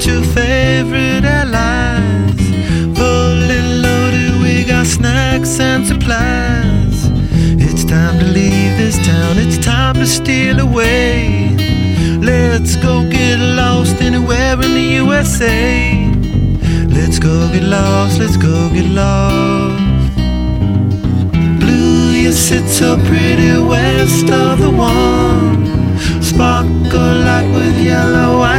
at your favorite allies. Fully loaded, we got snacks and supplies. It's time to leave this town, it's time to steal away. Let's go get lost anywhere in the USA. Let's go get lost, let's go get lost. Blue, you sit so pretty west of the one. Sparkle like with yellow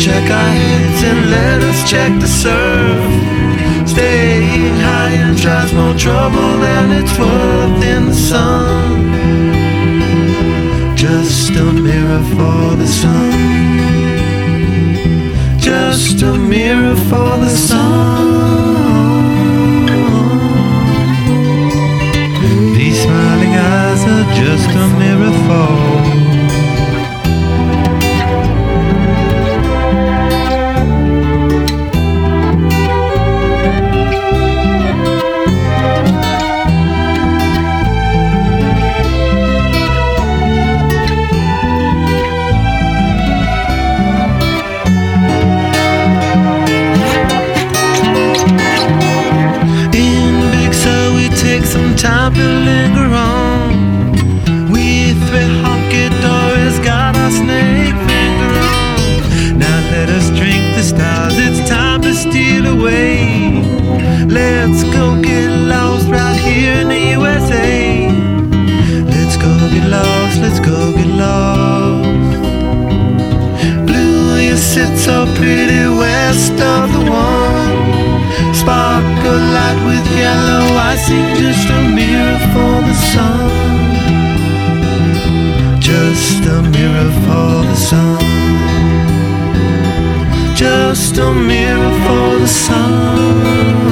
Check our heads and let us check the surf. Staying high and tries more trouble than it's worth in the sun. Just a mirror for the sun. Just a mirror for the sun. These smiling eyes are just a mirror for. Take some time to linger on. We three honky dories got our snake finger on. Now let us drink the stars, it's time to steal away. Let's go get Sparkle light with yellow I icing, just a mirror for the sun. Just a mirror for the sun. Just a mirror for the sun.